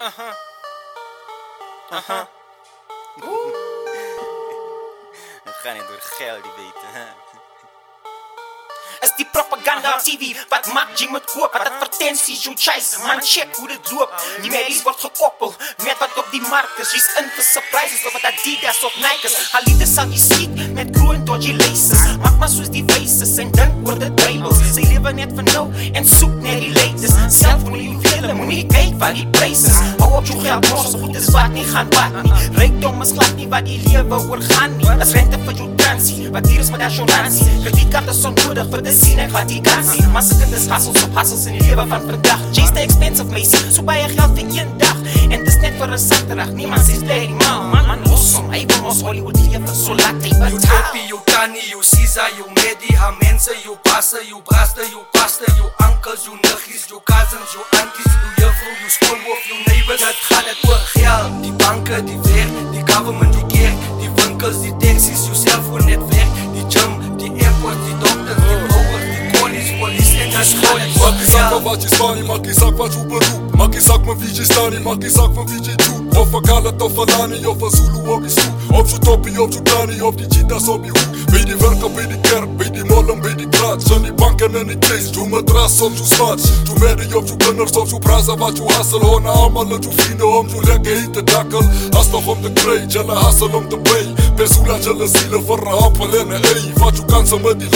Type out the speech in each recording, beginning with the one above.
Aha. Aha. Het gaat niet door geld, die weten. Is die propaganda op TV Wat maakt je met koop? Wat advertenties je chase Man check hoe dit loopt Die medies wordt gekoppeld. Met wat op die markt is Je's in vir surprises. Of wat Adidas of Nike's. Liefde sal jy skiet Met crew dodgy laces. Maak maar soos die faces En dink oor de drybels Sy lewe net vir nou En soek net die latest. Self veel Moet nie kyk wat die prijs is. Hou op jou geld Mors goed is wat nie gaan wat nie Rijkdom is glad nie wat die lewe oorgaan nie Is rente vir jou transie Wat hier is met assurantie. Kredietkaart is onnodig vir de sien ek wat jy kan sien Maar se kinders hassels op hassels in die lewe van vandag Chase the expensive meisie So baie geld vir een dag En dis net vir een saterdag Niemand sê steady man. Man, man, awesome Hy wil ons Hollywood lewe So laat You betaal happy, you Tani, you Caesar, you Medi, haar mense, you Passa, you Braster, you Pastor, you uncles, you niggies, you cousins, you aunties, you juffrou, you schoolhof, you neighbors. Dit gaat het oor geld, die banken, die Dawać jest fani, maki zakwać uber rup Maki zak ma widzi stani, maki zak ma widzi dziób Ofa gala to falani, ofa zulu obi su Opšu topi, opšu dani, opti čita sobi hu Vidi vrka, vidi kerp, vidi molam, vidi grad Sani banke, neni kis, tu me tras, opšu smač Tu meri, opšu gunners, opšu praza, vaču hasel Hona amala, tu fine, opšu lege, hite dakal Hasta hom de krej, jela hasel om de bej om Pesula jelle zielen voor een appel en een ei Wat je kansen met die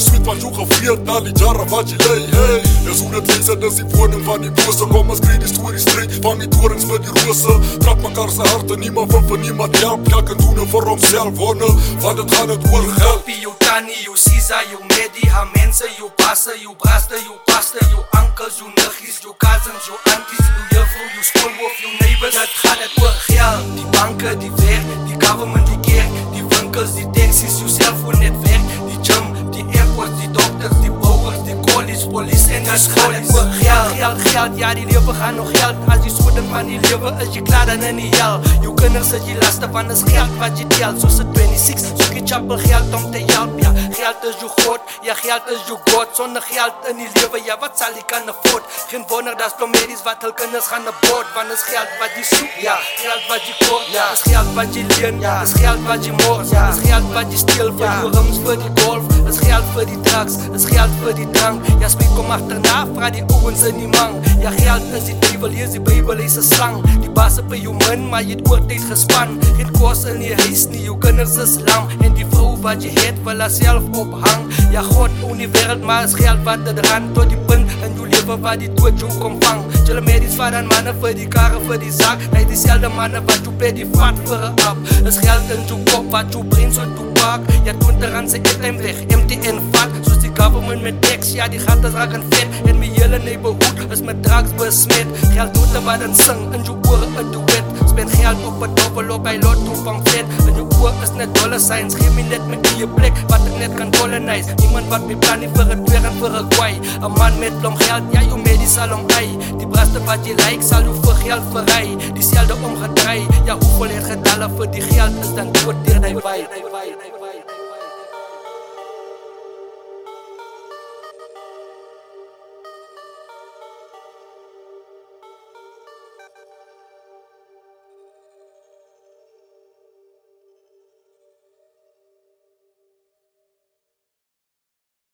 sweet wat je gevierd, na die jaren wat je lei. Hey, dis hoe dit lees, dis die woning van die bose Kom ons kreeg die story straight, van die torens met die rose Trap harte, niemand van van niemand help Elke doen het vir homself, honne, want het gaan het oor geld. Happy, you Tani, you Caesar, you Medi, haar mense, you Passa, you Braster, you Pastor, you uncles, you niggies, you cousins, you aunties, you juffrou, you schoolhof, you neighbors. Dit gaat het oor geld, die banken, die werk, die government, die kerk, die winkels, die taxis, you cellfoonnetwerk, die gym, die airport, die dokters, die bouwers, die college, police en dat het oor geld. Geld, geld, ja die lewe gaan nog geld. As die soorten van die lewe is jy klaar dan in die hel. Jou kinders is jy laste van is geld wat jy tel Soos een 26, soek jy chapel geld om te help Ja, geld is jou God, ja geld is jou God. Sonder geld in die lewe, ja wat sal jy kan afford? Geen wonder dat plomedies wat hul kinders gaan abort Want is geld wat jy soek, ja. Geld wat jy kort, ja. Is geld wat jy leen, ja. Is geld wat jy mors, ja. Is geld wat jy steel. Vir jou rims vir die golf Is geld vir die drugs, is geld vir die drank. Ja spiek kom achterna, vra die ouwens in die mang. Ja geld is die duivel, hier is die bybel, is een slang. Die baas op jou min, maar jy het oortijd gespan. Geen kos in die huis nie, jou kinders is lam. En die vrou wat jy het, wil haar self ophang. Ja God, own die wereld, maar is geld wat het rand Tot die punt in jou leven waar die dood jou kom vang. Julle medies vat aan mannen vir die karre, vir die zak Hy diezelfde mannen wat jou per die vat vir een ap Is geld in jou kop, wat jou brain so toe pak Ja 20 rand sy airtime weg, MTN vat. Soos die government met tax, ja die gaten raken vet. En my hele neighborhood is met drugs besmet. Geld doet er wat en sing, in jou oor een duet. Spend geld op een dobbel op by lotto van vet. In jou oor is net dollar signs, geef my net my die plek Wat ek net kan colonize, niemand wat my plan nie vir een tweer en vir een kwaai. Een man met long geld, ja jou medies sal om ei Die braste wat jy like, sal jou vir geld verrij Diezelfde omgedraai, ja hoeveel het gedalle vir die geld is dan dood dier die waai